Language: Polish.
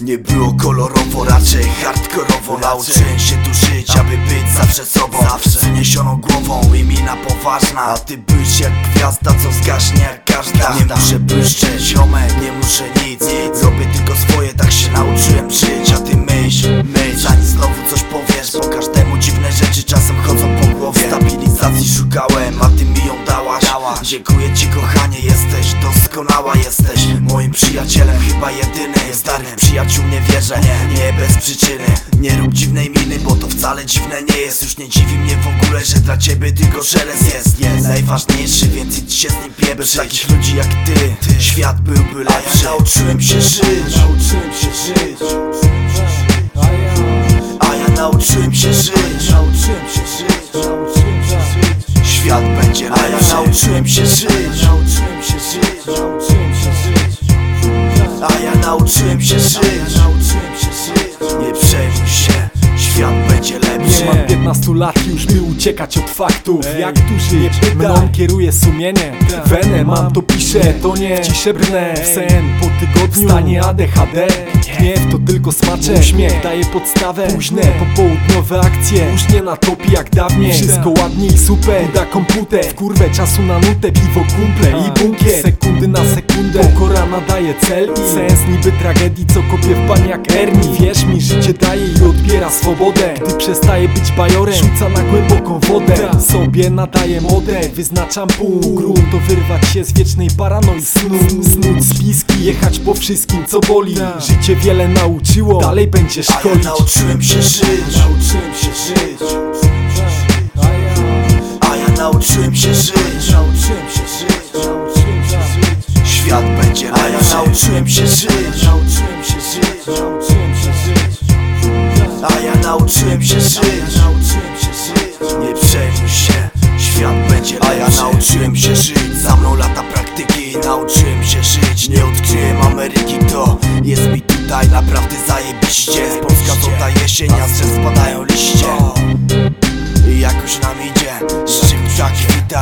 Nie było kolorowo, raczej hardkorowo. Nauczyłem się tu żyć, aby być zawsze sobą. Zawsze. Z uniesioną głową i mina poważna. A ty być jak gwiazda, co zgaśnie jak każda. Nie muszę błyszczeć, ziomek, nie muszę nic. Robię tylko swoje, tak się nauczyłem żyć. A ty myśl, myśl, zanim znowu coś powiesz. Bo każdemu dziwne rzeczy czasem chodzą po głowie. Stabilizacji szukałem, a ty mi ją dałaś. Dziękuję ci kochanie, doskonała jesteś. Moim przyjacielem chyba jedyny Starych przyjaciół nie wierzę, nie, nie bez przyczyny. Nie rób dziwnej miny, bo to wcale dziwne nie jest. Już nie dziwi mnie w ogóle, że dla ciebie tylko szelest jest, jest Najważniejszy, więc idź się z nim pieprzyć. Takich ludzi jak ty, świat byłby lepszy A ja nauczyłem się żyć. Nauczyłem się żyć. A ja nauczyłem się żyć. Nauczyłem się żyć. Nauczyłem się żyć. Świat będzie lepszy A ja nauczyłem się żyć ja nauczyłem się żyć Nie mam 15 lat już by uciekać od faktów. Jak tu żyć? Mną kieruje sumienie. Wenę mam to piszę, to nie W ciszę brnę w sen po tygodniu Stanie ADHD Gniew to tylko smaczek Uśmiech. Daje podstawę. Późne. Popołudniowe akcje. Późnie na topi jak dawniej. Wszystko ładnie i super. Uda komputer. W kurwę czasu na nutę Piwo kumple i bunkier. Sekundy na sekundę. Pokora nadaje cel i sens Niby tragedii co kopie w pan jak Ernie. Wierz mi, życie daje i odbiera swobodę. Gdy przestaje być bajorem. Rzuca na głęboką wodę. Sobie nadaje modę. Wyznaczam pół Grunt to wyrwać się z wiecznej paranoi snu. Snuć spiski, jechać po wszystkim co boli. Życie wiele nauczyło. Dalej będzie A ja szkolić. nauczyłem się żyć. Nauczyłem się żyć. A ja nauczyłem się żyć. Nauczyłem się żyć. Nauczyłem się żyć Świat będzie lepszy A ja nauczyłem się żyć nauczyłem się żyć. Nauczyłem się żyć. Nie przejmuj się Świat będzie lepszy A ja nauczyłem się żyć. Za mną lata praktyki. Nauczyłem się żyć. Nie odkryłem Ameryki. To jest mi tutaj naprawdę zajebiście. Polska to ta jesień A z spadają liście. I jakoś nam idzie. Szczyt tak kwita